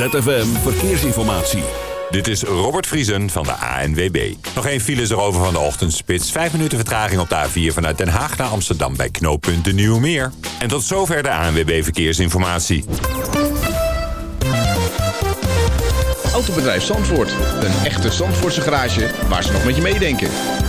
ZFM Verkeersinformatie. Dit is Robert Vriesen van de ANWB. Nog één file is erover van de ochtendspits. Vijf minuten vertraging op de A4 vanuit Den Haag naar Amsterdam bij knooppunt de Nieuwmeer. En tot zover de ANWB Verkeersinformatie. Autobedrijf Zandvoort. Een echte Zandvoortse garage waar ze nog met je meedenken.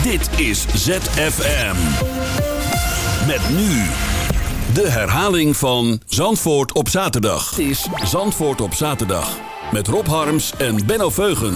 Dit is ZFM. Met nu de herhaling van Zandvoort op zaterdag. Het is Zandvoort op zaterdag. Met Rob Harms en Benno Veugen.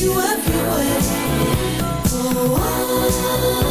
you a few words. Oh.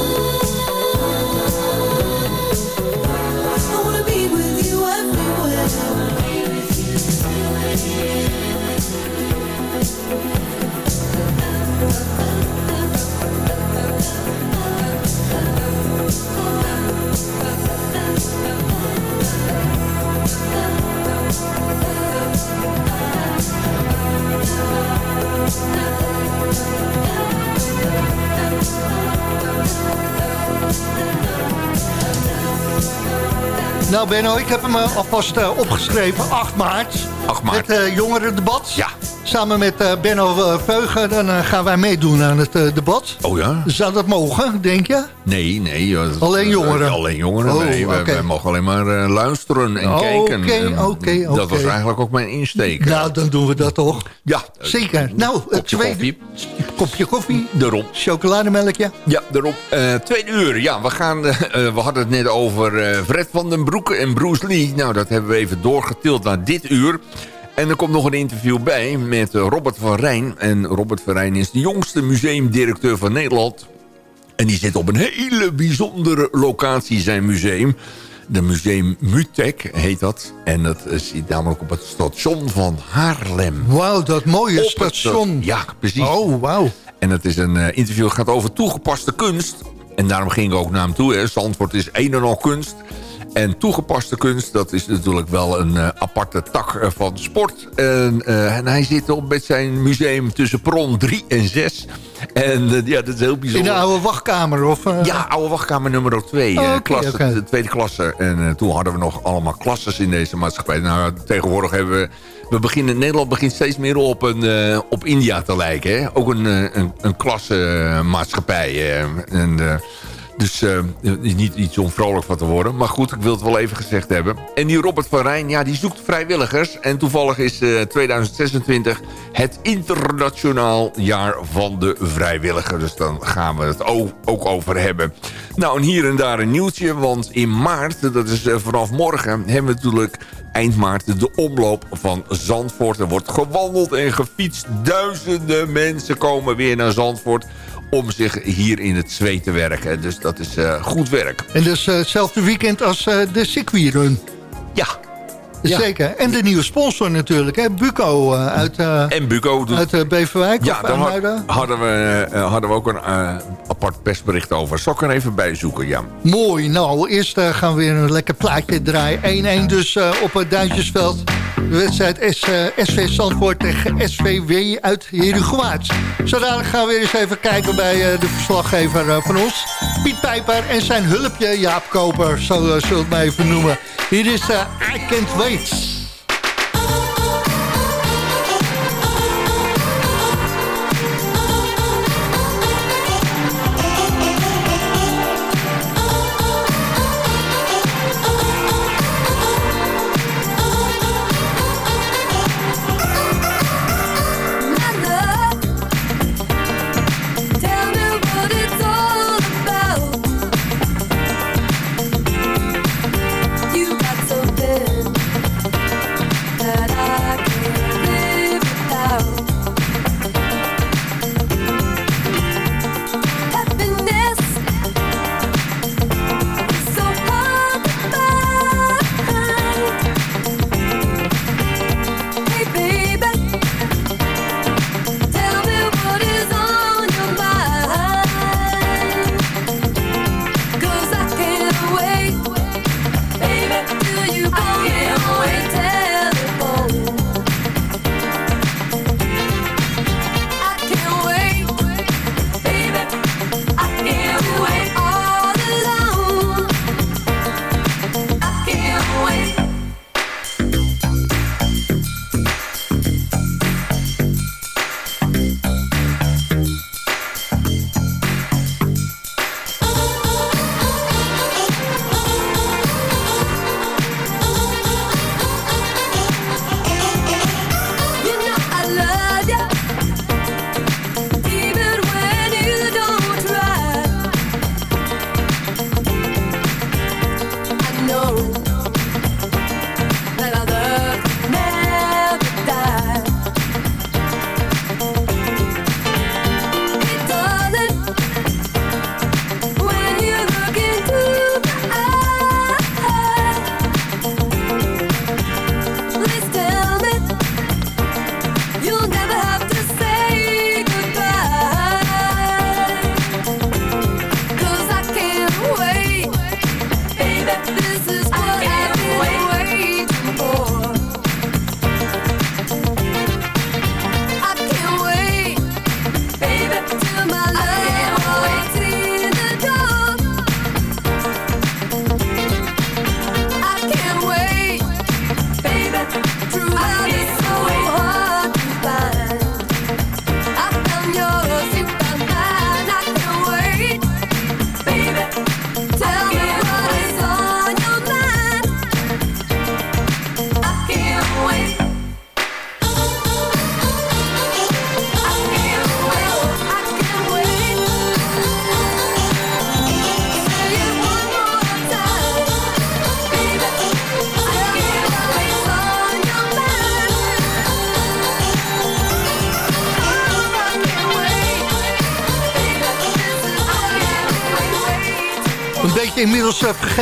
Nou Benno, ik heb hem eh, alvast eh, opgeschreven. 8 maart. 8 maart. Het uh, jongerendebat. Ja. Samen met uh, Benno uh, Veugen dan uh, gaan wij meedoen aan het debat. Oh ja? Zou dat mogen, denk je? Nee, nee. Dat, alleen jongeren? alleen jongeren, oh, nee. Okay. Wij, mogen alleen maar luisteren en oh, kijken. Oké, oké, oké. Dat was eigenlijk ook mijn insteek. Nou, dan doen we dat toch? Ja. Zeker. Nou, kopje tweede... koffie. Kopje koffie. Daarom. Chocolademelkje. Ja, daarom. tweede uur. Ja, we, gaan, we hadden het net over Fred van den Broek en Bruce Lee. Nou, dat hebben we even doorgetild naar dit uur. En er komt nog een interview bij met eh, Robert van Rijn. En Robert van Rijn is de jongste museumdirecteur van Nederland. En die zit op een hele bijzondere locatie, zijn museum. De museum Mutek heet dat. En dat zit namelijk op het station van Haarlem. Wauw, dat mooie Op station. sta- Ja, precies. Oh, wauw. En het is een eh, interview dat gaat over toegepaste kunst. En daarom ging ik ook naar hem toe. Hè. Zandvoort is een en al kunst. En toegepaste kunst, dat is natuurlijk wel een eh, aparte tak eh, van sport. En, eh, en hij zit op met zijn museum tussen Pron 3 en 6. En ja, dat is heel In bijzonder. de oude wachtkamer? Of, Ja, oude wachtkamer nummer 2. Oh, oké, oké. De tweede klasse. En toen hadden we nog allemaal klasses in deze maatschappij. Nou, tegenwoordig hebben we... we beginnen, Nederland begint steeds meer op, een, op India te lijken. Hè? Ook een, een, een klassenmaatschappij. eh. en, dus eh, is niet iets om vrolijk van te worden. Maar goed, ik wil het wel even gezegd hebben. En die Robert van Rijn, ja, die zoekt vrijwilligers. En toevallig is eh, 2026 het internationaal jaar van de vrijwilliger. Dus dan gaan we het ook, ook over hebben. Nou, en hier en daar een nieuwtje. Want in maart, dat is eh, vanaf morgen, hebben we natuurlijk eind maart de omloop van Zandvoort. Er wordt gewandeld en gefietst. Duizenden mensen komen weer naar Zandvoort om zich hier in het zweet te werken. Dus dat is eh, goed werk. En dus eh, hetzelfde weekend als eh, de circuitrun. Ja. Ja. Zeker. En de nieuwe sponsor natuurlijk, hè? Buco eh, uit, eh, En Buco doet... uit eh, Beverwijk ja, daar had- hadden we, hadden we ook een apart persbericht over. Zal ik er even bij zoeken, ja. Mooi. Nou, eerst gaan we weer een lekker plaatje draaien. 1-1 dus op het Duintjesveld. De wedstrijd is, eh, SV Zandvoort tegen SVW uit Herugewaard. Zodanig gaan we weer eens even kijken bij de verslaggever van ons. Piet Pijper en zijn hulpje Jaap Koper. Zo zullen we het maar even noemen. Hier is I Can't Wait. 嘿。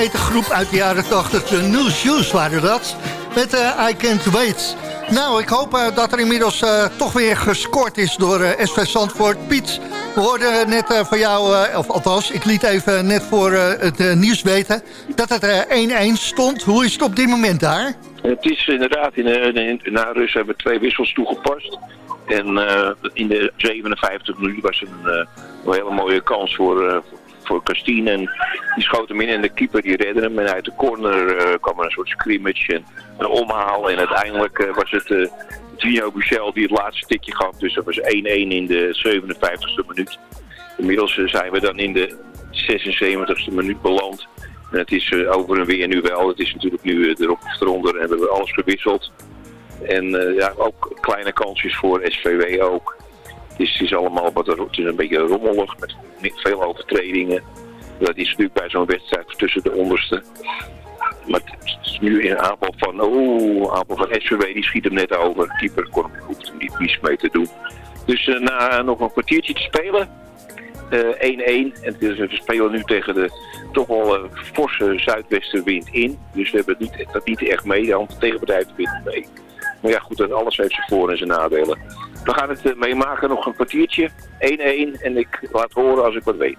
Groep uit de jaren 80. De New Shoes waren dat. Met eh, I Can't Wait. Nou, ik hoop eh, dat er inmiddels eh, toch weer gescoord is door eh, SV Zandvoort. Piet, we hoorden net van jou, of althans, ik liet even net voor het nieuws weten... dat het eh, 1-1 stond. Hoe is het op dit moment daar? Het is inderdaad, in, in, na rust hebben we twee wissels toegepast. En in de 57 minuten was een, een hele mooie kans voor, voor Castine. En die schoot hem in en de keeper die redde hem. En uit de corner eh, kwam er een soort scrimmage en een omhaal. En uiteindelijk eh, was het eh Gino Buchel die het laatste tikje gaf. Dus dat was 1-1 in de 57ste minuut. Inmiddels zijn we dan in de 76ste minuut beland. En het is over en weer nu wel. Het is natuurlijk nu erop eronder en we hebben alles gewisseld. En ja, ook kleine kansjes voor SVW ook. Is, het is allemaal wat, het is een beetje rommelig met veel overtredingen. Dat is natuurlijk bij zo'n wedstrijd tussen de onderste. Maar het is nu een aanval van, oeh, aanval van SVW, die schiet hem net over. Keeper kon hem er niet niets mee te doen. Dus eh, na nog een kwartiertje te spelen, eh, 1-1. en dus, we spelen nu tegen de toch wel eh, forse zuidwestenwind in. Dus we hebben het niet, dat niet echt mee, de tegenpartij wind mee. Maar ja, goed, alles heeft zijn voor- en zijn nadelen. We gaan het eh, meemaken, nog een kwartiertje. 1-1 en ik laat horen als ik wat weet.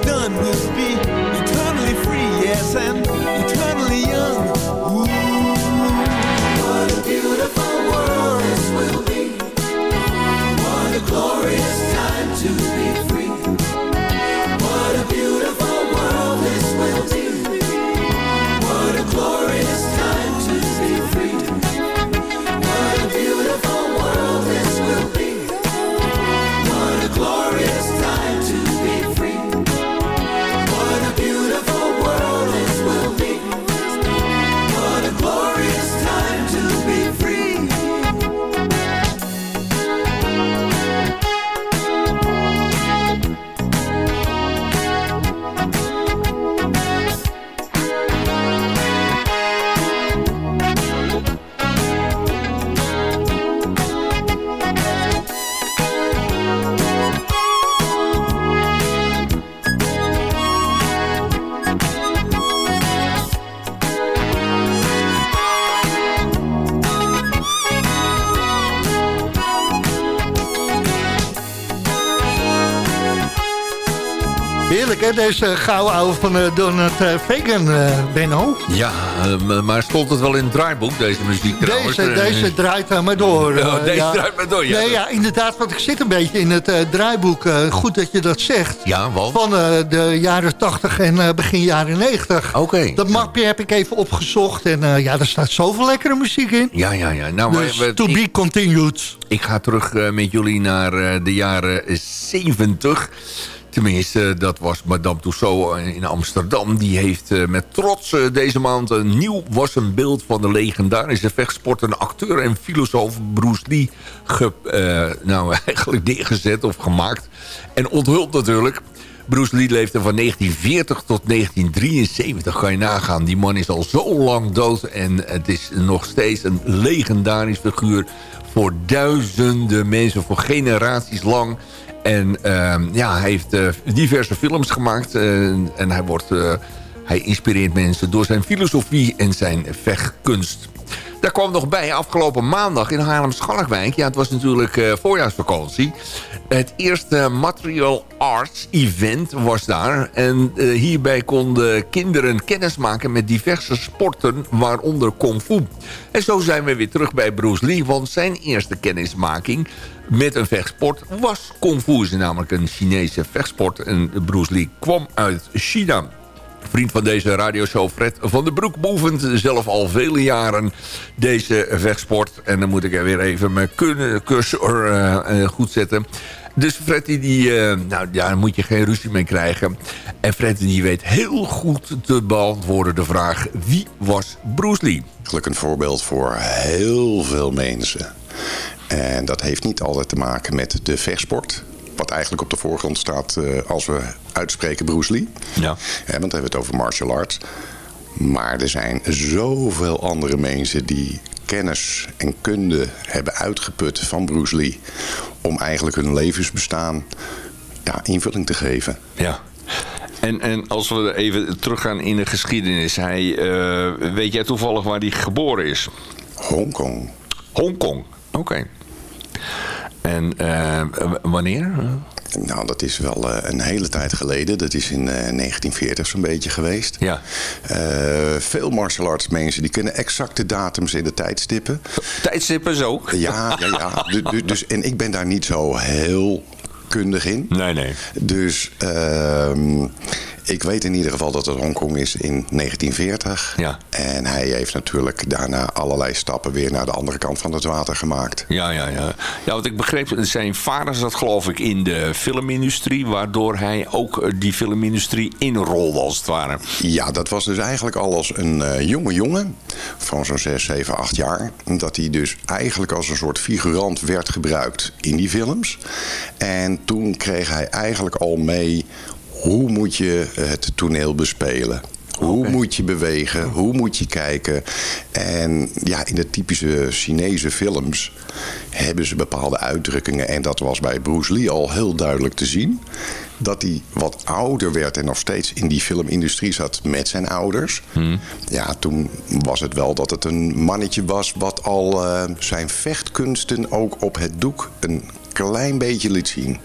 Done. We'll be eternally free, yes, and hè? Deze gouden ouwe van eh, Donald eh, Fagan, eh, Benno. Ja, maar stond het wel in het draaiboek, deze muziek trouwens? Deze, deze draait uh, maar door. Oh, deze draait maar door, ja. Nee, ja, inderdaad, want ik zit een beetje in het draaiboek. goed dat je dat zegt. Ja, want? Van de jaren 80 en begin jaren 90. Oké. Dat mapje heb ik even opgezocht. En ja, er staat zoveel lekkere muziek in. Ja, ja, ja. Nou, maar Dus we- to ik- be continued. Ik ga terug met jullie naar de jaren 70. Tenminste, dat was Madame Tussauds in Amsterdam. Die heeft eh, met trots eh, deze maand een nieuw was een beeld van de legendarische vechtsporter, acteur en filosoof Bruce Lee eh, nou, eigenlijk neergezet of gemaakt. En onthuld natuurlijk. Bruce Lee leefde van 1940 tot 1973, kan je nagaan. Die man is al zo lang dood en het is nog steeds een legendarisch figuur... voor duizenden mensen, voor generaties lang. En ehm, ja, hij heeft eh, diverse films gemaakt eh, en hij, wordt, eh, hij inspireert mensen door zijn filosofie en zijn vechtkunst. Daar kwam nog bij afgelopen maandag in Haarlem-Schalkwijk. Ja, het was natuurlijk voorjaarsvakantie. Het eerste Material Arts Event was daar. En hierbij konden kinderen kennis maken met diverse sporten, waaronder Kung Fu. En zo zijn we weer terug bij Bruce Lee, want zijn eerste kennismaking met een vechtsport was Kung Fu. is namelijk een Chinese vechtsport. En Bruce Lee kwam uit China. Vriend van deze radioshow Fred van den Broek beoefent zelf al vele jaren deze vechtsport. En dan moet ik er weer even mijn cursor eh, eh, goed zetten. Dus Fred, die, eh, nou, daar moet je geen ruzie mee krijgen. En Fred die weet heel goed te beantwoorden de vraag... wie was Bruce Lee? eigenlijk een voorbeeld voor heel veel mensen. En dat heeft niet altijd te maken met de vechtsport. Wat eigenlijk op de voorgrond staat eh, als we uitspreken Bruce Lee. Ja. Hè, want dan hebben we het over martial arts. Maar er zijn zoveel andere mensen die kennis en kunde hebben uitgeput van Bruce Lee. Om eigenlijk hun levensbestaan ja, invulling te geven. Ja. En, en als we even teruggaan in de geschiedenis. Hij, eh, weet jij toevallig waar hij geboren is? Hongkong. Hongkong. Oké. En eh, wanneer? Nou, dat is wel eh, een hele tijd geleden. Dat is in eh, 1940 zo'n beetje geweest. Ja. Eh, veel martial arts mensen die kunnen exacte datums in de tijdstippen. Tijdstippen zo? Ja, ja, ja. Du- du- dus, en ik ben daar niet zo heel kundig in. Nee, nee. Dus ehm, ik weet in ieder geval dat het Hongkong is in 1940. Ja. En hij heeft natuurlijk daarna allerlei stappen weer naar de andere kant van het water gemaakt. Ja, ja, ja. Ja, want ik begreep, zijn vader zat geloof ik in de filmindustrie... waardoor hij ook eh, die filmindustrie inrolde als het ware. Ja, dat was dus eigenlijk al als een eh, jonge jongen van zo'n 6, 7, 8 jaar. Dat hij dus eigenlijk als een soort figurant werd gebruikt in die films. En toen kreeg hij eigenlijk al mee hoe moet je het toneel bespelen. Hoe moet je bewegen? Hoe moet je kijken? En ja, in de typische Chinese films hebben ze bepaalde uitdrukkingen. En dat was bij Bruce Lee al heel duidelijk te zien. Dat hij wat ouder werd en nog steeds in die filmindustrie zat met zijn ouders. Ja, toen was het wel dat het een mannetje was wat al eh, zijn vechtkunsten ook op het doek een klein beetje liet zien.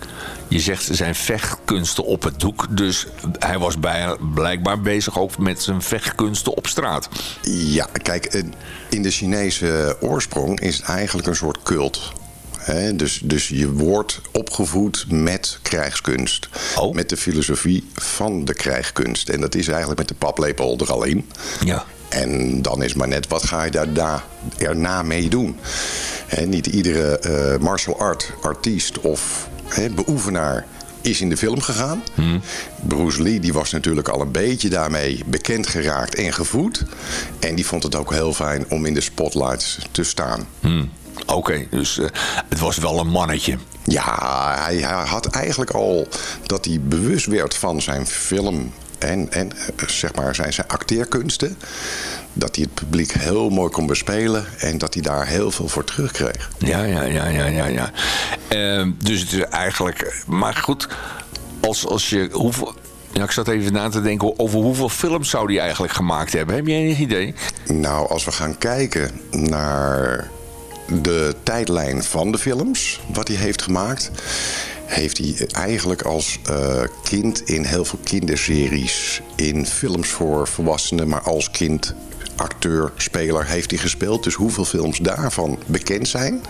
Je zegt zijn vechtkunsten op het doek. Dus hij was bij, blijkbaar bezig ook met zijn vechtkunsten op straat. Ja, kijk, eh, in de Chinese oorsprong is het eigenlijk een soort cult. Dus, dus je wordt opgevoed met krijgskunst. Met de filosofie van de krijgskunst. En dat is eigenlijk met de paplepel er al in. Ja. En dan is maar net, wat ga je daarna, erna mee doen? Niet iedere eh, martial art artiest of beoefenaar is in de film gegaan. Bruce Lee die was natuurlijk al een beetje daarmee bekend geraakt en gevoed. En die vond het ook heel fijn om in de spotlights te staan. Hmm. Oké, dus eh, het was wel een mannetje. Ja, hij, hij had eigenlijk al dat hij bewust werd van zijn film en, en eh, zeg maar zijn, zijn acteerkunsten. Dat hij het publiek heel mooi kon bespelen en dat hij daar heel veel voor terugkreeg. Ja, ja, ja, ja, ja. ja. Ehm, dus het is eigenlijk... Maar goed, als, als je... Hoeveel, ja, ik zat even na te denken over hoeveel films zou hij eigenlijk gemaakt hebben. Heb je enig idee? Nou, als we gaan kijken naar de tijdlijn van de films, wat hij heeft gemaakt, heeft hij eigenlijk als eh, kind in heel veel kinderseries, in films voor volwassenen, maar als kind, acteur, speler heeft hij gespeeld. Dus hoeveel films daarvan bekend zijn,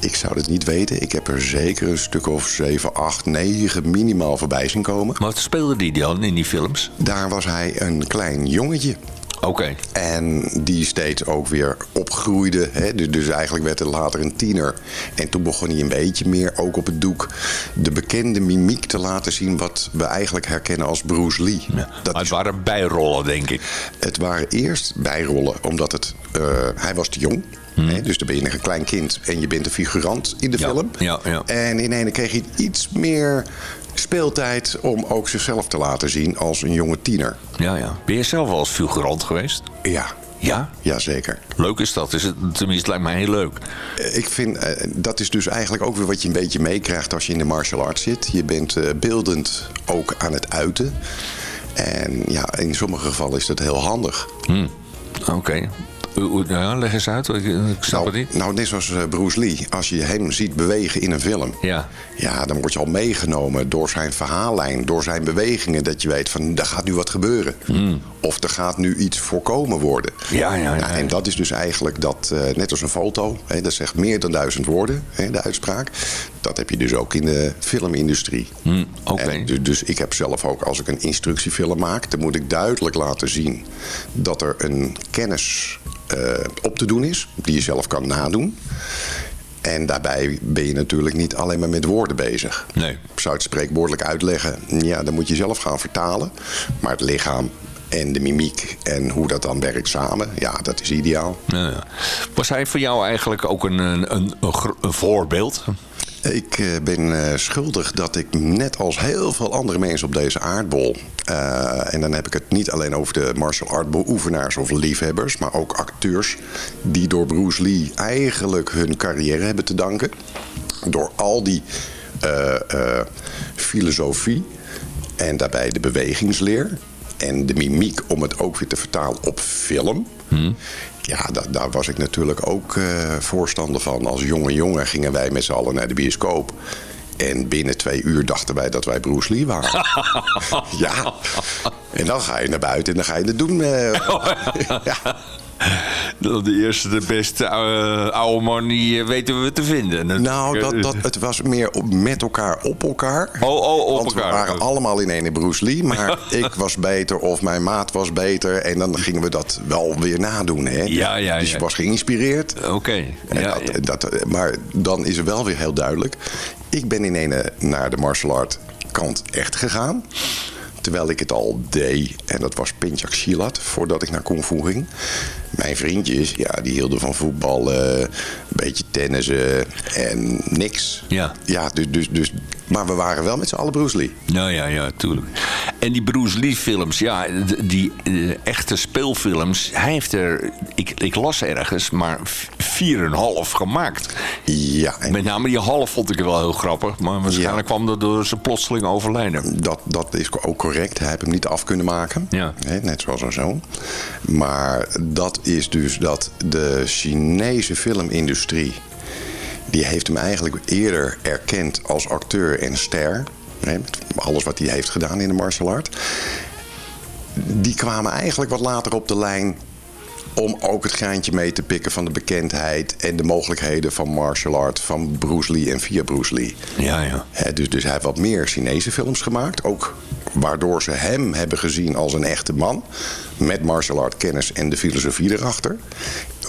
ik zou het niet weten. Ik heb er zeker een stuk of 7, 8, 9 minimaal voorbij zien komen. Maar wat speelde die dan in die films? Daar was hij een klein jongetje. Oké. En die steeds ook weer opgroeide. Hè? Dus, dus eigenlijk werd hij later een tiener. En toen begon hij een beetje meer, ook op het doek, de bekende mimiek te laten zien. wat we eigenlijk herkennen als Bruce Lee. Dat maar het waren bijrollen, denk ik. Het waren eerst bijrollen, omdat het, eh, hij was te jong. Hè? Dus dan ben je nog een klein kind en je bent een figurant in de film. Ja, ja. En in ene kreeg hij iets meer speeltijd om ook zichzelf te laten zien als een jonge tiener. Ja, ja. Ben je zelf wel als figurant geweest? Ja. Ja? Jazeker. Leuk is dat. Is het, tenminste, lijkt mij heel leuk. Eh, Ik vind, eh, dat is dus eigenlijk ook weer wat je een beetje meekrijgt als je in de martial arts zit. Je bent eh, beeldend ook aan het uiten. En ja, in sommige gevallen is dat heel handig. Hmm. Oké. Ja, leg eens uit. Ik, ik snap het Nou, niet. nou, net zoals eh, Bruce Lee. Als je hem ziet bewegen in een film. Ja. Ja, dan word je al meegenomen door zijn verhaallijn. Door zijn bewegingen. Dat je weet van, er gaat nu wat gebeuren. Of er gaat nu iets voorkomen worden. Hmm. Ja, ja, ja. Nou, en dat is dus eigenlijk dat, eh, net als een foto. Hè, dat zegt meer dan duizend woorden, hè, de uitspraak. Dat heb je dus ook in de filmindustrie. Hmm, Oké. Dus, dus ik heb zelf ook, als ik een instructiefilm maak... dan moet ik duidelijk laten zien dat er een kennis op te doen is... die je zelf kan nadoen. En daarbij ben je natuurlijk niet alleen maar met woorden bezig. Nee. Ik zou het spreekwoordelijk uitleggen. Ja, dan moet je zelf gaan vertalen. Maar het lichaam en de mimiek en hoe dat dan werkt samen... ja, dat is ideaal. Ja, ja. Was hij voor jou eigenlijk ook een, een, een, voorbeeld? Ik eh, ben eh, schuldig dat ik net als heel veel andere mensen op deze aardbol... eh, en dan heb ik het niet alleen over de martial art beoefenaars of liefhebbers... maar ook acteurs die door Bruce Lee eigenlijk hun carrière hebben te danken. Door al die filosofie en daarbij de bewegingsleer... en de mimiek om het ook weer te vertalen op film... Ja, da- daar was ik natuurlijk ook eh, voorstander van. Als jonge jongen gingen wij met z'n allen naar de bioscoop. En binnen twee uur dachten wij dat wij Bruce Lee waren. ja. En dan ga je naar buiten en dan ga je het doen. eh. ja. De eerste, de beste eh, oude man, die eh, weten we te vinden. Nou, dat, dat, het was meer op, met elkaar op elkaar. Oh, oh, op Want elkaar. we waren allemaal in ene Bruce Lee. Maar ik was beter of mijn maat was beter. En dan gingen we dat wel weer nadoen. Hè? Ja, ja, dus ja. je was geïnspireerd. Oké. Ja, dat, dat, maar dan is er wel weer heel duidelijk. Ik ben in ene naar de martial art kant echt gegaan. Terwijl ik het al deed. En dat was Pinchak Silat. Voordat ik naar Kung Fu ging. Mijn vriendjes, ja, die hielden van voetballen. Een beetje tennissen. En niks. Ja. Ja, dus, dus, dus Maar we waren wel met z'n allen Bruce Lee. Nou ja, ja, tuurlijk. En die Bruce Lee films, ja, die eh, echte speelfilms, hij heeft er, ik, ik las ergens, maar v- 4,5 gemaakt. Ja, en Met name die half vond ik wel heel grappig, maar waarschijnlijk kwam dat door zijn plotseling overlijden. dat, dat is ook correct. Hij heeft hem niet af kunnen maken. Ja. Net zoals een zoon. Maar dat is dus dat de Chinese filmindustrie... die heeft hem eigenlijk eerder erkend als acteur en ster. Hè, met alles wat hij heeft gedaan in de martial art. Die kwamen eigenlijk wat later op de lijn om ook het graantje mee te pikken van de bekendheid en de mogelijkheden van martial art van Bruce Lee en via Bruce Lee. Ja, ja. Dus, dus hij heeft wat meer Chinese films gemaakt. Ook waardoor ze hem hebben gezien als een echte man. Met martial art kennis en de filosofie erachter.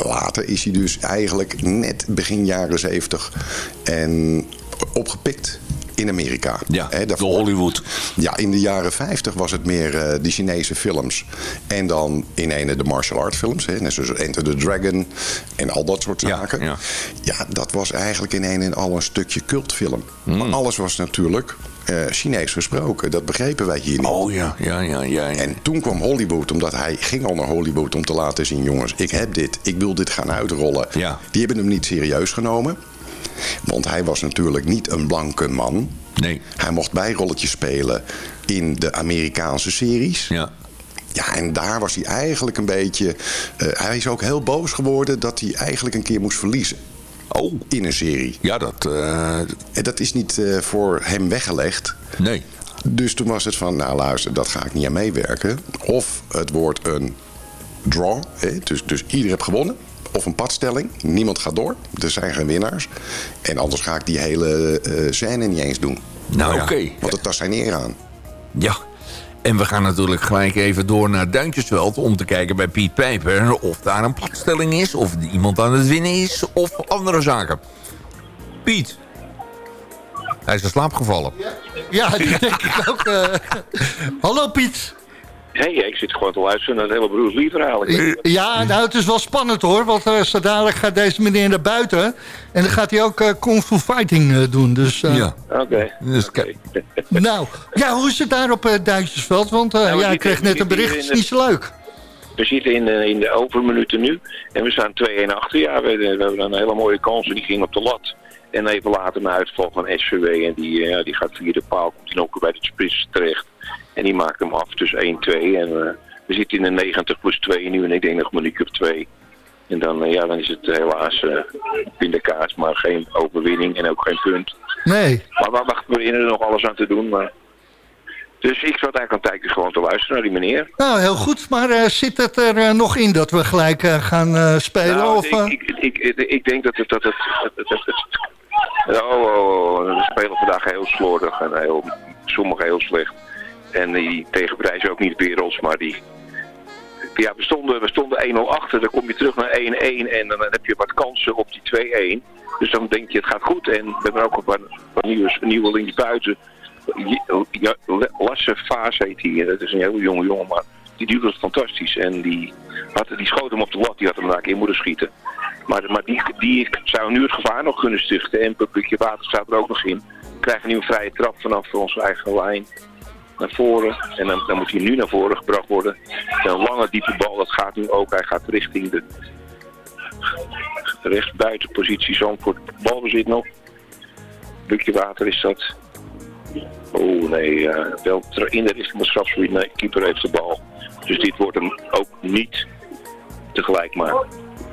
Later is hij dus eigenlijk net begin jaren 70 en opgepikt in Amerika. Ja, daarvoor- Hollywood. ja, in de jaren 50 was het meer eh, de Chinese films. En dan in ene de martial art films. Hè, net zoals Enter the Dragon en al dat soort zaken. ja. Ja, dat was eigenlijk in een en al een stukje cultfilm. Hmm. Maar alles was natuurlijk eh, Chinees gesproken. Dat begrepen wij hier niet. Oh ja, ja, ja, ja. ja. En toen kwam Hollywood, omdat hij ging al naar Hollywood om te laten zien... jongens, ik heb dit, ik wil dit gaan uitrollen. Ja. Die hebben hem niet serieus genomen. Want hij was natuurlijk niet een blanke man. Nee. Hij mocht bijrolletjes spelen in de Amerikaanse series. Ja. Ja, en daar was hij eigenlijk een beetje... eh, hij is ook heel boos geworden dat hij eigenlijk een keer moest verliezen. Oh. In een serie. Ja, dat... eh, En dat is niet eh, voor hem weggelegd. nee. Dus toen was het van, nou luister, dat ga ik niet aan meewerken. Of het wordt een draw, hè, dus, dus iedereen heeft gewonnen. Of een padstelling, niemand gaat door. Er zijn geen winnaars. En anders ga ik die hele eh scène niet eens doen. Nou, ja, oké. Want het tast zijn eer aan. Ja. En we gaan natuurlijk gelijk even door naar Duintjesveld... om te kijken bij Piet Pijper of daar een padstelling is... of iemand aan het winnen is of andere zaken. Piet. Hij is in slaap gevallen. Ja, dat denk ik ook. eh. Hallo Piet. Nee, ik zit gewoon te luisteren naar het hele Bruce Lee verhaal. Ja, nou het is wel spannend hoor. Want eh zo dadelijk gaat deze meneer naar buiten. En dan gaat hij ook eh Kung Fu Fighting eh, doen. Dus, eh, Ja. Oké. Dus. Nou, ja, hoe is het daar op uh, Duintjesveld? Want eh, Nou, ja, ik kreeg net een bericht, het is niet zo leuk. We zitten in de, in de overminuten nu en we staan 2-1 achter. Ja, we, we hebben een hele mooie kans en die ging op de lat. En even later een uitval van SVW en die, die gaat via de paal, komt hij ook bij de spits terecht. En die maakt hem af, dus 1-2. En eh, we zitten in de 90 plus 2 nu en ik denk nog minuutje of 2. En dan, eh, ja, dan is het helaas uh, pindakaas, maar geen overwinning en ook geen punt. Nee. Maar we we er nog alles aan te doen. Maar... Dus ik zat eigenlijk een tijdje gewoon te luisteren naar die meneer. Nou, heel goed. Maar uh, zit het er uh, nog in dat we gelijk uh, gaan spelen? Nou, of, ik, ik, ik, ik, denk dat het... Dat het, het, het, het oh, oh, oh, we spelen vandaag heel slordig en heel, sommigen heel slecht. En die tegenprijzen ook niet werelds, maar die... Ja, we stonden, we stonden 1-0 achter, dan kom je terug naar 1-1 en dan heb je wat kansen op die 2-1. Dus dan denk je het gaat goed en we hebben ook een paar, paar nieuwe, links buiten. Ja, Lasse Vaas heet hij. Dat is een hele jonge jongen, maar die doet het fantastisch. En die, had, die schoot hem op de lat, die had hem daar keer moeten schieten. Maar, maar die, die zou nu het gevaar nog kunnen stichten. En publiekje water staat er ook nog in. We krijgen nu een vrije trap vanaf onze eigen lijn naar voren. En dan, moet hij nu naar voren gebracht worden. Een lange diepe bal, dat gaat nu ook. Hij gaat richting de rechtsbuitenpositie. Zandvoort balbezit nog. Bukje water is dat. Oh nee, uh, wel in de richting van strafgebied. Nee, keeper heeft de bal. Dus dit wordt hem ook niet tegelijk maar.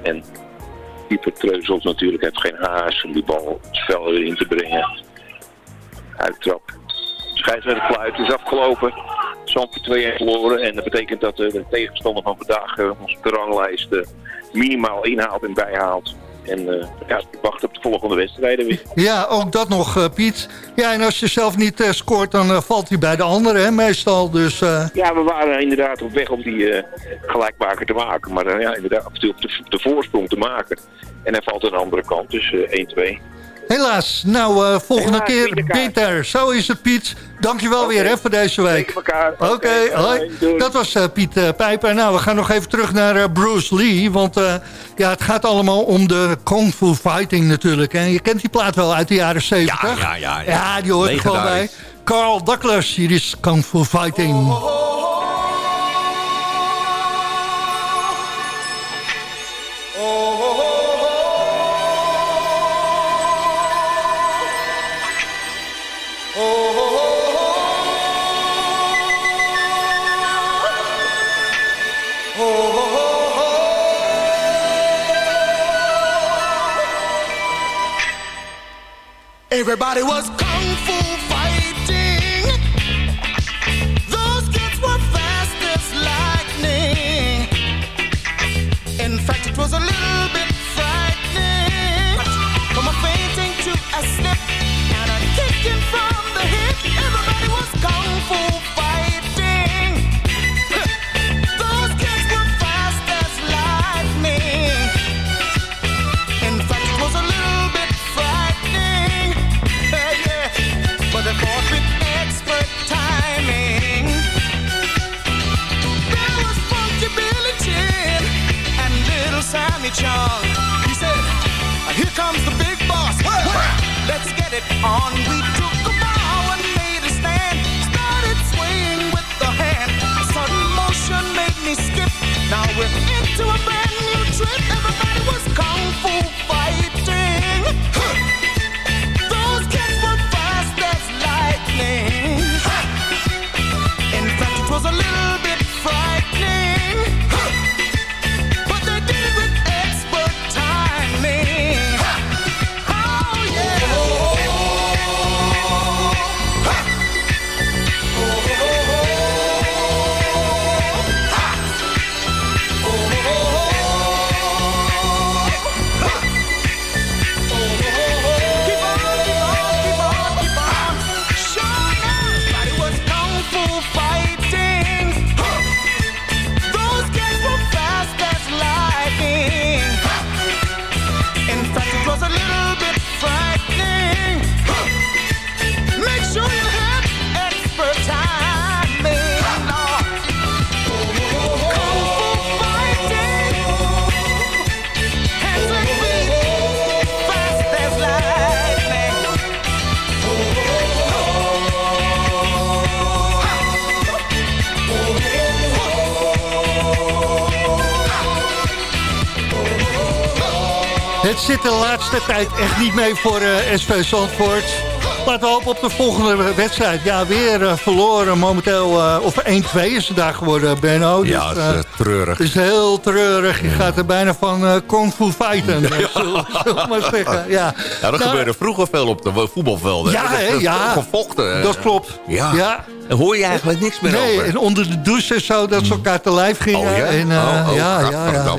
En keeper Treuzelt natuurlijk heeft geen haast om die bal spel erin te brengen. Uittrap. Scheidsrechter fluit is afgelopen. Zandvoort 2-1 verloren. En dat betekent dat de tegenstander van vandaag uh, onze ranglijst uh, minimaal inhaalt en bijhaalt. En uh, ja, wacht op de volgende wedstrijden weer. Ja, ook dat nog, uh, Piet. Ja, en als je zelf niet uh, scoort, dan valt hij bij de anderen, hè, meestal. Dus, Ja, we waren inderdaad op weg om die gelijkmaker te maken. Maar ja, inderdaad, op de, de, de, voorsprong te maken. En hij valt aan de andere kant, dus 1-2. Helaas. Nou, eh, volgende Helaas, keer beter. Zo is het, Piet. Dankjewel weer hè, voor deze week. Oké, hoi. doei. Dat was eh, Piet eh, Pijper. Nou, we gaan nog even terug naar Bruce Lee. Want eh, ja, het gaat allemaal om de Kung Fu Fighting natuurlijk. Hè. Je kent die plaat wel uit de jaren 70. Ja, ja, ja, ja. Ja, die hoort er gewoon bij. Carl Douglas, hier is Kung Fu Fighting. Everybody was kung fu fighting. Those kids were fast as lightning. In fact, it was a little laatste tijd echt niet mee voor eh, SV Zandvoort. Laten we hopen op de volgende wedstrijd. Ja, weer eh, verloren momenteel. eh, of 1-2 is het daar geworden, Benno. Ja, Dus, het is treurig. het is heel treurig. Je gaat er bijna van eh kung fu fighten. eh, zullen maar zeggen. Ja, Ja, dat Nou, gebeurde vroeger veel op de voetbalvelden. Ja, Dat is- hè, ja. Gevochten. Dat klopt. Ja. Ja. Daar hoor je eigenlijk niks meer Nee, over. en onder de douche en zo, dat ze elkaar te lijf gingen. Oh, ja? En, eh, Oh, oh, ja, ja, ja.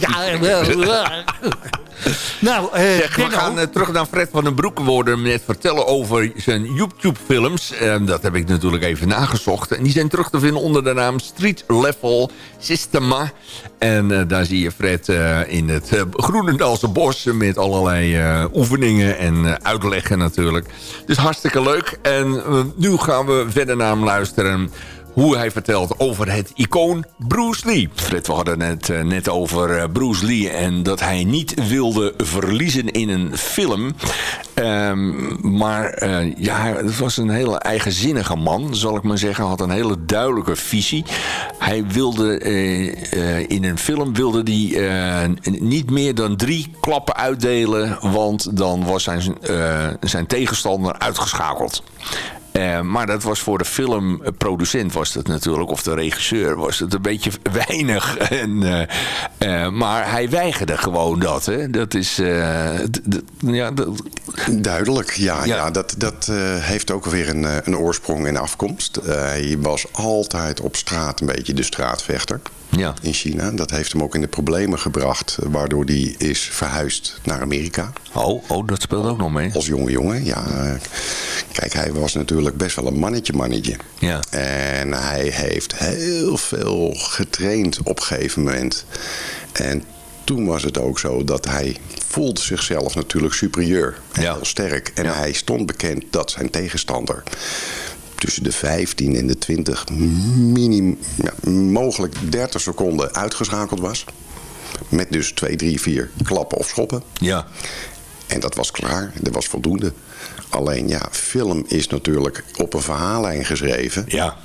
ja. nou, eh, Zeg, we gaan eh, terug naar Fred van den Broek. Hem net vertellen over zijn YouTube-films. Dat heb ik natuurlijk even nagezocht. En die zijn terug te vinden onder de naam Street Level Systema. En eh, daar zie je Fred in het Groenendaalse bos... met allerlei oefeningen en uitleggen natuurlijk. Dus hartstikke leuk. En nu gaan we verder naar hem luisteren hoe hij vertelt over het icoon Bruce Lee. Fred, we hadden het eh, net over eh, Bruce Lee en dat hij niet wilde verliezen in een film. Ehm, maar eh, ja, het was een hele eigenzinnige man, zal ik maar zeggen. Had een hele duidelijke visie. Hij wilde in een film wilde eh, niet meer dan drie klappen uitdelen, want dan was zijn, zijn tegenstander uitgeschakeld. Eh, maar dat was voor de filmproducent was dat natuurlijk, of de regisseur, was het een beetje weinig. En, eh, eh, maar hij weigerde gewoon dat. Hè? Dat is. ja, Duidelijk, ja. ja. dat dat heeft ook weer een, een oorsprong en afkomst. Hij was altijd op straat een beetje de straatvechter ja. in China. Dat heeft hem ook in de problemen gebracht, eh, waardoor hij is verhuisd naar Amerika. Oh, oh, dat speelt ook nog mee. Als jonge jongen, ja. Kijk, hij was natuurlijk best wel een mannetje mannetje. Ja. En hij heeft heel veel getraind op een gegeven moment. En toen was het ook zo dat hij voelde zichzelf natuurlijk superieur. En heel sterk. En hij stond bekend dat zijn tegenstander tussen de 15 en de 20, minim, ja, mogelijk 30 seconden uitgeschakeld was. Met dus 2, 3, 4 klappen of schoppen. Ja. En dat was klaar, dat was voldoende. Alleen ja, film is natuurlijk op een verhaallijn geschreven. Ja.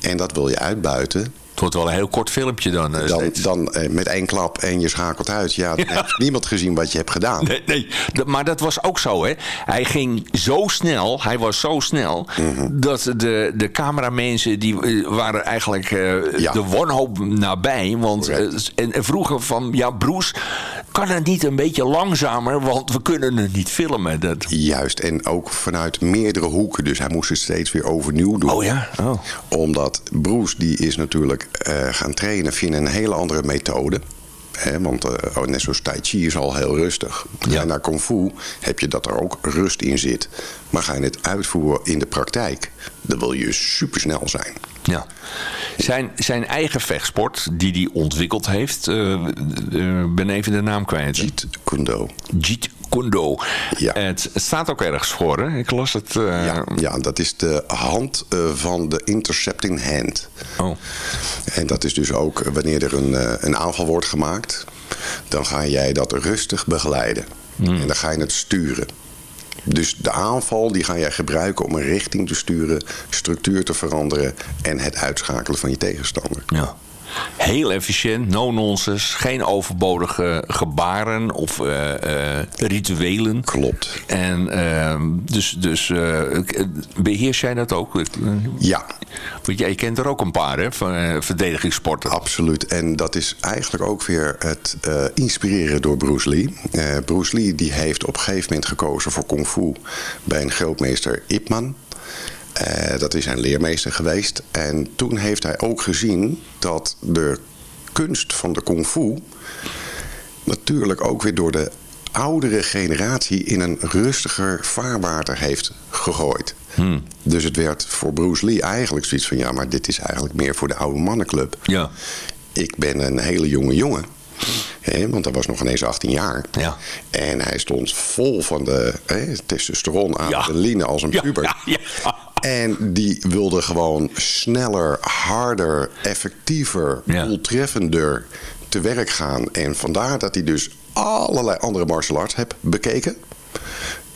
En dat wil je uitbuiten. Het wordt wel een heel kort filmpje dan. eh, Dan, dan eh, met één klap en je schakelt uit. Ja, dan heeft niemand gezien wat je hebt gedaan. Nee, maar dat was ook zo, hè. Hij ging zo snel, hij was zo snel... Mhm. dat de, de cameramensen, die eh, waren eigenlijk de wanhoop nabij. Want, en, en vroegen van, ja, Bruce, kan het niet een beetje langzamer... want we kunnen het niet filmen. Dat... Juist, en ook vanuit meerdere hoeken. Dus hij moest het steeds weer overnieuw doen. Oh ja? Oh. Omdat Bruce, die is natuurlijk eh, gaan trainen via een hele andere methode. Hè, want eh, oh, net zoals Tai Chi is al heel rustig. En naar Kung Fu heb je dat er ook rust in zit. Maar ga je het uitvoeren in de praktijk, dan wil je supersnel zijn. Ja. Zijn, zijn eigen vechtsport, die hij ontwikkeld heeft... eh, ben even de naam kwijt. Jeet Kundo. Jeet Kundo. Het, het staat ook ergens voor, hè? Ik las het... eh, Ja, ja, dat is de hand eh, van de intercepting hand. Oh. En dat is dus ook wanneer er een, eh, een aanval wordt gemaakt... dan ga jij dat rustig begeleiden. En dan ga je het sturen. Dus de aanval die ga jij gebruiken om een richting te sturen... structuur te veranderen en het uitschakelen van je tegenstander. Ja. Heel efficiënt, no nonsense, geen overbodige gebaren of eh, eh, rituelen. Klopt. En eh, dus, dus eh, beheers jij dat ook? Ja. Want jij kent er ook een paar, hè, van verdedigingssporten. Absoluut. En dat is eigenlijk ook weer het inspireren door Bruce Lee. Bruce Lee die heeft op een gegeven moment gekozen voor kung fu bij een grootmeester Ip Man. Eh, dat is zijn leermeester geweest. En toen heeft hij ook gezien dat de kunst van de kung fu natuurlijk ook weer door de oudere generatie in een rustiger vaarwater heeft gegooid. Dus het werd voor Bruce Lee eigenlijk zoiets van... ja, maar dit is eigenlijk meer voor de oude mannenclub. Ja. Ik ben een hele jonge jongen. Hè, want hij was nog ineens 18 jaar. Ja. En hij stond vol van de hè, testosteron aan de line als een Ja, puber. ja, ja. En die wilde gewoon sneller, harder, effectiever, doeltreffender te werk gaan. En vandaar dat hij dus allerlei andere martial arts heeft bekeken.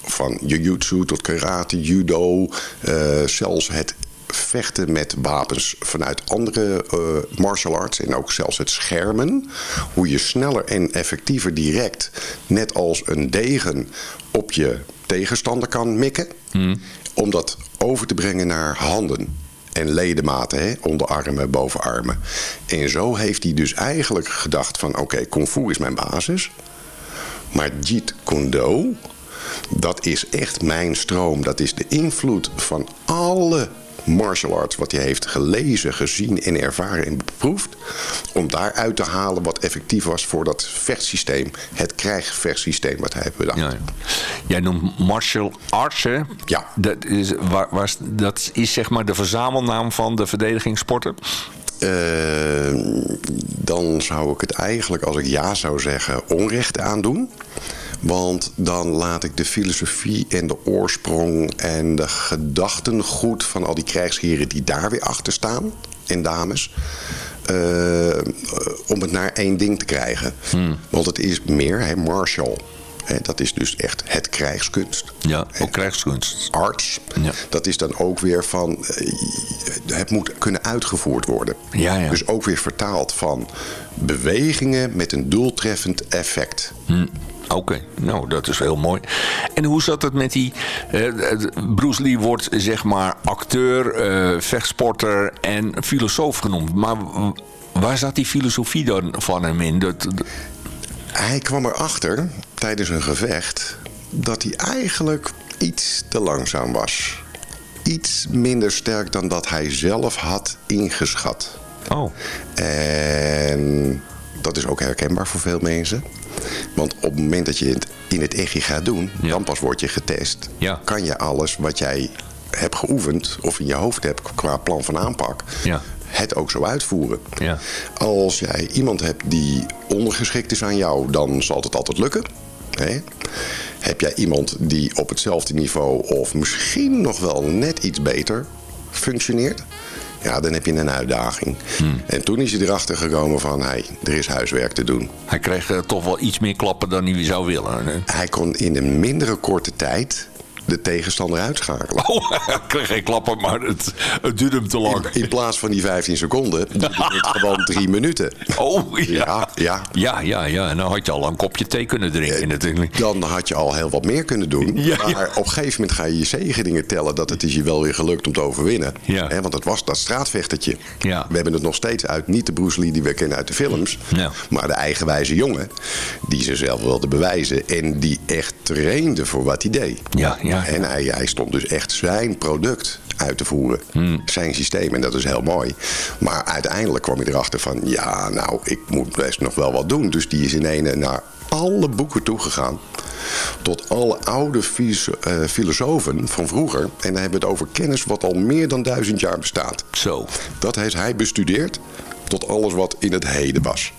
Van jujutsu tot karate, judo, eh, zelfs het vechten met wapens vanuit andere eh, martial arts en ook zelfs het schermen. Hoe je sneller en effectiever direct, net als een degen, op je tegenstander kan mikken. Om dat over te brengen naar handen en ledematen, hè, onderarmen, bovenarmen. En zo heeft hij dus eigenlijk gedacht van oké, kung fu is mijn basis. Maar Jeet Kune Do, dat is echt mijn stroom. Dat is de invloed van alle martial arts wat hij heeft gelezen, gezien en ervaren en beproefd. Om daaruit te halen wat effectief was voor dat vechtsysteem. Het krijgvechtsysteem wat hij heeft bedacht. Ja, ja. Jij noemt martial arts, hè? Ja. Dat is, waar, waar, dat is zeg maar de verzamelnaam van de verdedigingssporten? Eh, dan zou ik het eigenlijk, als ik ja zou zeggen, onrecht aandoen. Want dan laat ik de filosofie en de oorsprong en de gedachtengoed van al die krijgsheren die daar weer achter staan, en dames, eh, om het naar één ding te krijgen. Want het is meer, hè, martial. Dat is dus echt het krijgskunst. Ja, ook krijgskunst. Arts. Ja. Dat is dan ook weer van... eh, het moet kunnen uitgevoerd worden. Ja, ja. Dus ook weer vertaald van bewegingen met een doeltreffend effect. Hm. Oké, nou dat is heel mooi. En hoe zat het met die... eh, Bruce Lee wordt zeg maar acteur, eh, vechtsporter en filosoof genoemd. Maar waar zat die filosofie dan van hem in? Dat, dat- Hij kwam erachter tijdens een gevecht dat hij eigenlijk iets te langzaam was. Iets minder sterk dan dat hij zelf had ingeschat. Oh. En dat is ook herkenbaar voor veel mensen. Want op het moment dat je het in het echi gaat doen, dan pas word je getest. Ja. Kan je alles wat jij hebt geoefend of in je hoofd hebt qua plan van aanpak, Ja. het ook zo uitvoeren. Ja. Als jij iemand hebt die ondergeschikt is aan jou, dan zal het altijd lukken. Hè? Heb jij iemand die op hetzelfde niveau of misschien nog wel net iets beter functioneert? Ja, dan heb je een uitdaging. En toen is hij erachter gekomen van, hey, er is huiswerk te doen. Hij kreeg eh, toch wel iets meer klappen dan hij zou willen. hè? Hij kon in een mindere korte tijd de tegenstander uitschakelen. Oh, hij kreeg geen klappen, maar het, het duurde hem te lang. In plaats van die 15 seconden, duurde het gewoon drie minuten. Oh, ja. Ja, ja. Ja, ja, ja. En dan had je al een kopje thee kunnen drinken natuurlijk. Dan had je al heel wat meer kunnen doen. Ja, ja. maar op een gegeven moment ga je je zegeningen tellen... dat het is je wel weer gelukt om te overwinnen. Ja. Want het was dat straatvechtertje. Ja. We hebben het nog steeds uit. Niet de Bruce Lee die we kennen uit de films. Ja. Maar de eigenwijze jongen. Die zichzelf wilde bewijzen. En die echt trainde voor wat hij deed. Ja, ja. En hij, hij stond dus echt zijn product uit te voeren. Hmm. Zijn systeem. En dat is heel mooi. Maar uiteindelijk kwam hij erachter van... ja, nou, ik moet best nog wel wat doen. Dus die is in ene naar alle boeken toegegaan. Tot alle oude eh, filosofen van vroeger. En dan hebben we het over kennis wat al meer dan duizend jaar bestaat. Zo. Dat heeft hij bestudeerd tot alles wat in het heden was.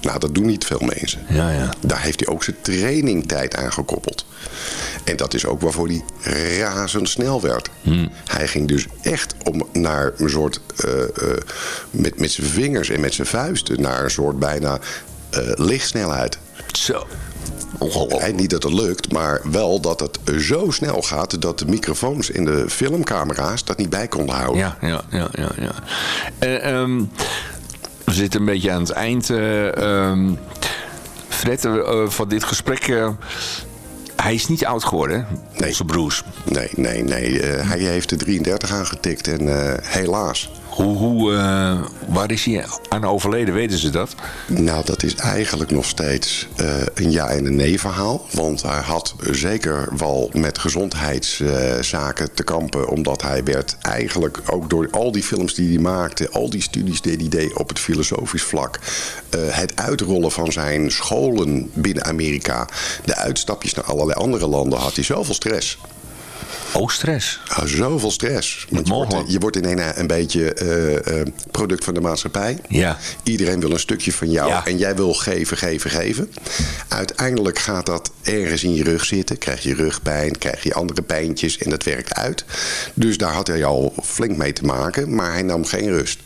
Nou, dat doen niet veel mensen. Ja, ja. Daar heeft hij ook zijn trainingtijd aan gekoppeld. En dat is ook waarvoor hij razendsnel werd. Hij ging dus echt om naar een soort... eh, eh, met, met zijn vingers en met zijn vuisten... naar een soort bijna eh, lichtsnelheid. Zo. En niet dat het lukt, maar wel dat het zo snel gaat... dat de microfoons in de filmcamera's dat niet bij konden houden. Ja, ja, ja, ja. ja. Eh, ehm, we zitten een beetje aan het eind. eh, ehm, Fred, eh, van dit gesprek... eh, hij is niet oud geworden, hè? onze Bruce. Nee, nee, nee. eh, hij heeft de 33 aangetikt en eh, helaas. Hoe, eh, waar is hij aan overleden, weten ze dat? Nou, dat is eigenlijk nog steeds eh, een ja en een nee verhaal. Want hij had zeker wel met gezondheidszaken te kampen. Omdat hij werd eigenlijk ook door al die films die hij maakte... al die studies die hij deed op het filosofisch vlak... eh, het uitrollen van zijn scholen binnen Amerika... de uitstapjes naar allerlei andere landen... had hij zoveel stress. Oh, stress. Ah, zoveel stress. Want je wordt, je wordt in een, een beetje eh, eh, product van de maatschappij. Ja. Iedereen wil een stukje van jou Ja. en jij wil geven, geven, geven. Uiteindelijk gaat dat ergens in je rug zitten. Krijg je rugpijn, krijg je andere pijntjes en dat werkt uit. Dus daar had hij al flink mee te maken, maar hij nam geen rust.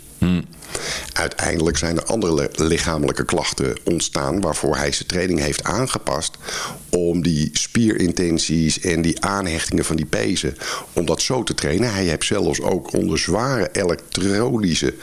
Uiteindelijk zijn er andere li- lichamelijke klachten ontstaan... waarvoor hij zijn training heeft aangepast... om die spierintenties en die aanhechtingen van die pezen... om dat zo te trainen. Hij heeft zelfs ook onder zware elektronische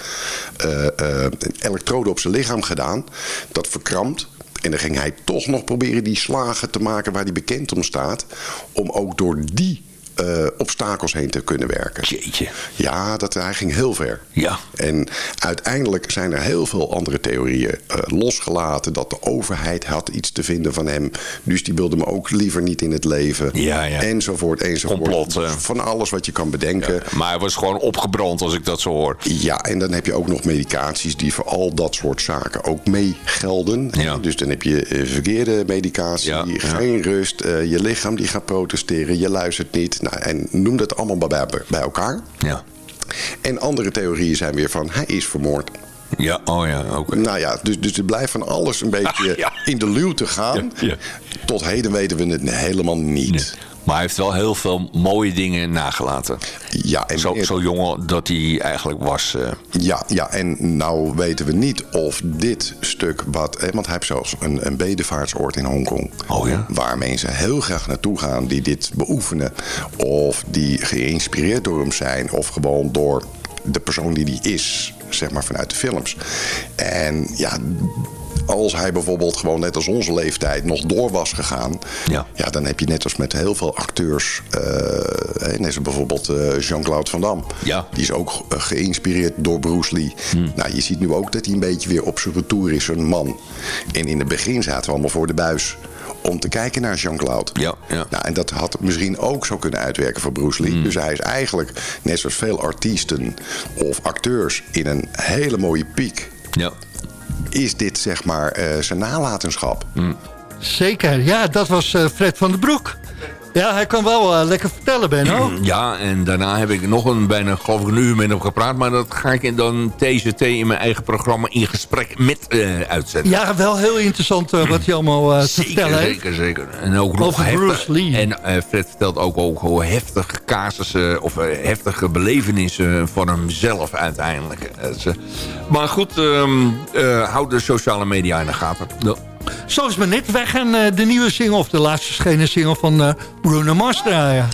eh, eh, elektroden op zijn lichaam gedaan. Dat verkrampt. En dan ging hij toch nog proberen die slagen te maken waar hij bekend om staat... om ook door die eh, obstakels heen te kunnen werken. Jeetje. Ja, dat, hij ging heel ver. Ja. En uiteindelijk zijn er heel veel andere theorieën eh, losgelaten. Dat de overheid had iets te vinden van hem. Dus die wilde me ook liever niet in het leven. Ja, ja. Enzovoort, enzovoort. Complot, eh. Van alles wat je kan bedenken. Maar hij was gewoon opgebrand als ik dat zo hoor. Ja, en dan heb je ook nog medicaties die voor al dat soort zaken ook meegelden. Ja. Dus dan heb je verkeerde medicatie, geen rust, je lichaam die gaat protesteren, je luistert niet. Nou, en noem dat allemaal bij, bij elkaar. Ja. En andere theorieën zijn weer van hij is vermoord. Ja, oh ja, oké. Nou ja, dus, dus er blijft van alles een beetje Ja. in de luwte gaan. Ja, ja. Tot heden weten we het helemaal niet. Maar hij heeft wel heel veel mooie dingen nagelaten. Ja, en Zo, zo jong dat hij eigenlijk was. eh, Ja, ja, en nou weten we niet of dit stuk wat... Want hij heeft zelfs een, een bedevaartsoord in Hongkong. Oh ja? Waar mensen heel graag naartoe gaan die dit beoefenen. Of die geïnspireerd door hem zijn. Of gewoon door de persoon die die is. Zeg maar vanuit de films. En ja... Als hij bijvoorbeeld gewoon net als onze leeftijd nog door was gegaan... Ja. Ja, dan heb je net als met heel veel acteurs... hè, net als bijvoorbeeld eh, Jean-Claude Van Damme. Ja. Die is ook geïnspireerd door Bruce Lee. Nou, je ziet nu ook dat hij een beetje weer op zijn retour is, een man. En in het begin zaten we allemaal voor de buis om te kijken naar Jean-Claude. Ja, ja. Nou, en dat had misschien ook zo kunnen uitwerken voor Bruce Lee. Dus hij is eigenlijk, net zoals veel artiesten of acteurs... in een hele mooie piek... ja. Is dit zeg maar eh, zijn nalatenschap. Zeker, ja, dat was eh, Fred van den Broek. Ja, hij kan wel eh, lekker vertellen, Benno. Ja, en daarna heb ik nog een bijna, geloof ik, een uur met hem gepraat. Maar dat ga ik dan TZT in mijn eigen programma in gesprek met eh, uitzenden. Ja, wel heel interessant eh, wat hij allemaal te Zeker, vertellen heeft. zeker, zeker. En ook nog Over heftig. Bruce Lee. En Fred vertelt ook, ook hoe heftige casussen of heftige belevenissen van hemzelf uiteindelijk. Maar goed, ehm eh, houd de sociale media in de gaten. Zo is maar net. Wij gaan eh, de nieuwe single, of de laatste verschenen single van eh, Bruno Mars draaien.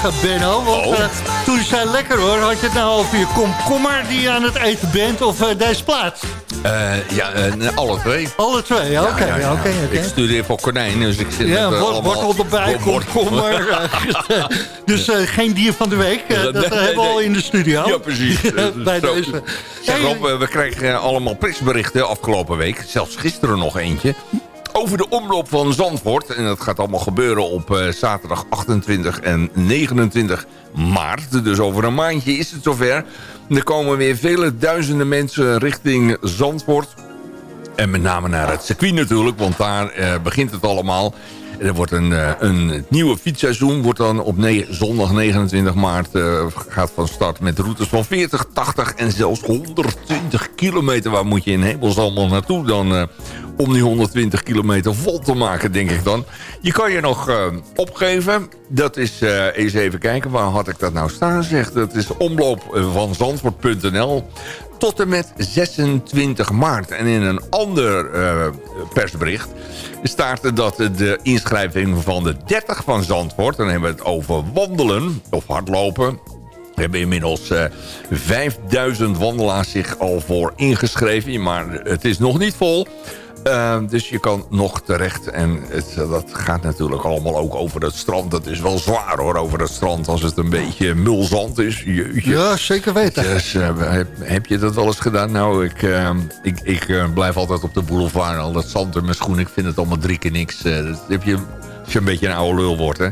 Vragen, Benno. Want Oh. eh, toen zei lekker hoor, had je het nou over je komkommer die je aan het eten bent of eh, deze plaat? Eh, ja, alle twee. Alle twee, ja, oké. Ja, ja, ja, ja. oké, oké. Ik studeer voor konijn, dus ik zit Ja, wor- wortel erbij, komkommer. dus geen dier van de week, dat nee, hebben we nee, al in de studio. Ja, precies. Bij Zo. deze. Zeg Rob, we kregen allemaal persberichten afgelopen week. Zelfs gisteren nog eentje. Over de omloop van Zandvoort. En dat gaat allemaal gebeuren op eh, zaterdag 28 en 29 maart. Dus over een maandje is het zover. Er komen weer vele duizenden mensen richting Zandvoort. En met name naar het circuit natuurlijk, want daar eh, begint het allemaal. Er wordt een, eh, een nieuwe fietsseizoen. Wordt dan op zondag 29 maart gaat van start met routes van 40, 80 en zelfs 120 kilometer. Waar moet je in hemels allemaal naartoe dan om die 120 kilometer vol te maken, denk ik dan. Je kan je nog eh, opgeven. Dat is, eh, eens even kijken, waar had ik dat nou staan? Zegt. Dat is omloop van Zandvoort.nl tot en met 26 maart. En in een ander eh, persbericht staat er dat de inschrijving van de 30 van Zandvoort... dan hebben we het over wandelen of hardlopen... We hebben inmiddels eh 5000 wandelaars zich al voor ingeschreven. Maar het is nog niet vol. Eh, dus je kan nog terecht. En het, dat gaat natuurlijk allemaal ook over het strand. Dat is wel zwaar hoor, over het strand. Als het een beetje mulzand is. Ja, zeker weten. Dus, eh, heb, heb je dat wel eens gedaan? Nou, ik, eh, ik, ik eh, blijf altijd op de boulevard. Al dat zand in mijn schoen. Ik vind het allemaal drie keer niks. Eh, dat heb je, als je een beetje een oude lul wordt, hè,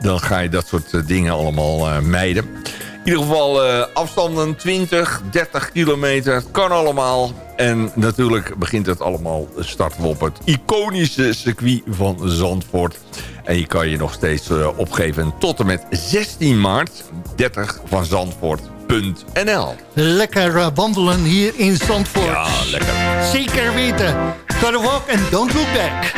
dan ga je dat soort eh, dingen allemaal eh, mijden. In ieder geval eh, afstanden 20, 30 kilometer. Het kan allemaal. En natuurlijk begint het allemaal, starten we op het iconische circuit van Zandvoort. En je kan je nog steeds opgeven tot en met 16 maart. 30 van Zandvoort.nl Lekker wandelen hier in Zandvoort. Ja, lekker. Zeker weten. Gotta walk and don't look back.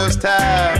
first time.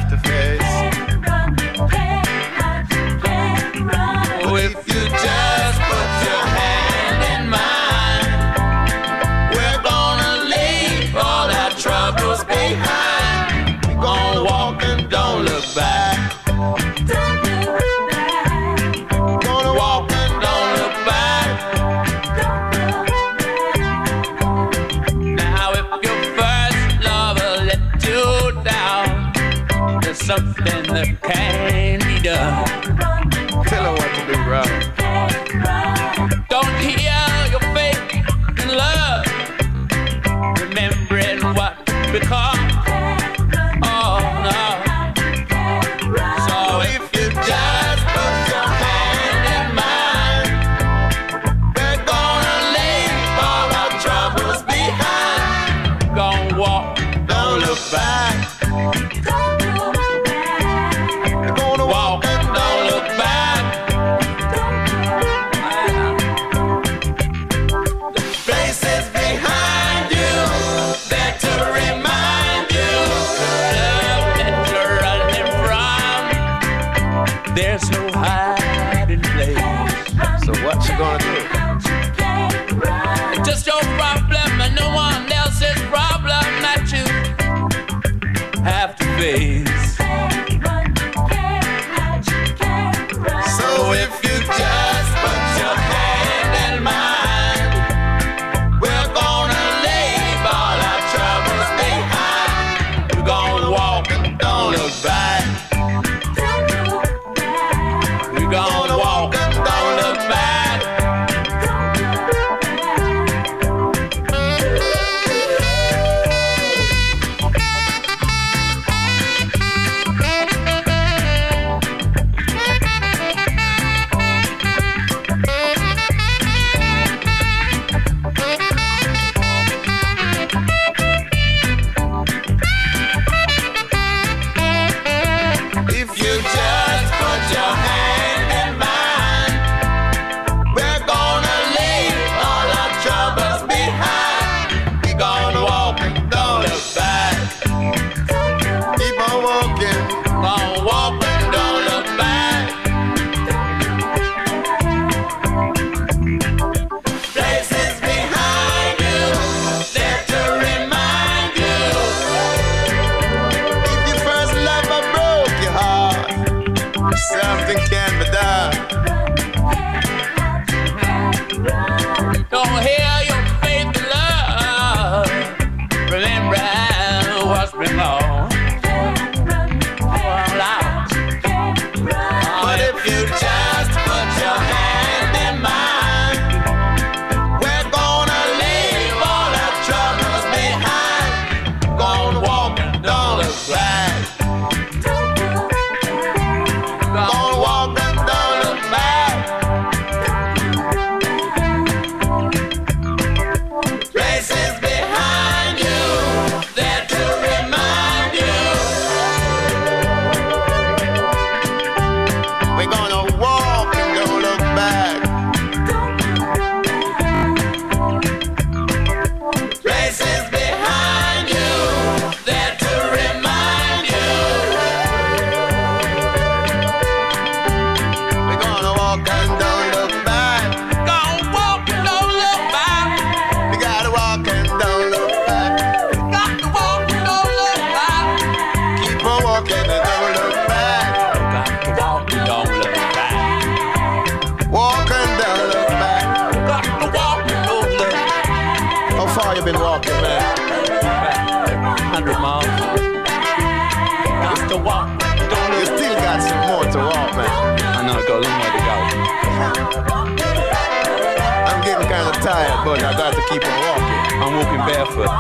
Tired, but I got to keep on walking. I'm walking barefoot.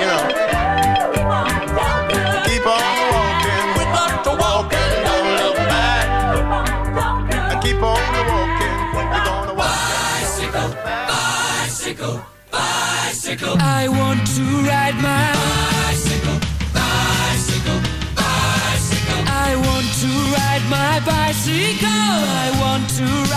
You know. Keep on walking. We got to walk and don't look back. I keep on walking. We're gonna walk. Bicycle, bicycle, bicycle. I want to ride my bicycle, bicycle, bicycle. I want to ride my bicycle. I want to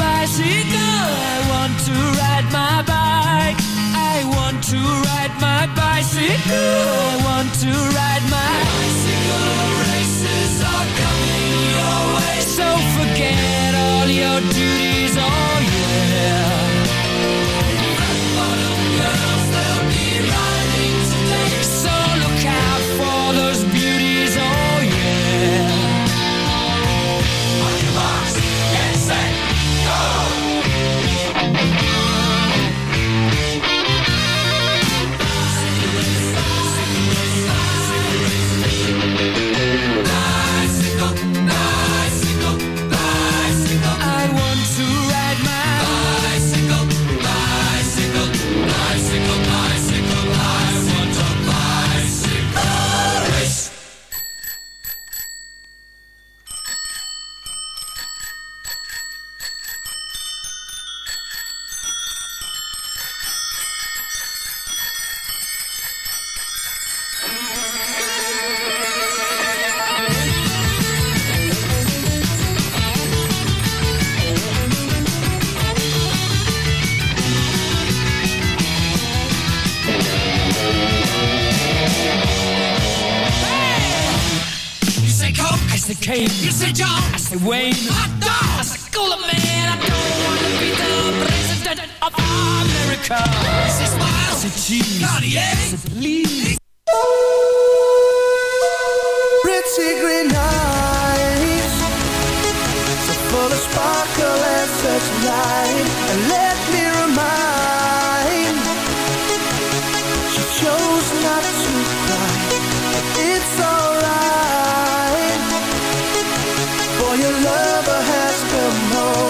bicycle. I want to ride my bike. I want to ride my bicycle. I want to ride your lover has come home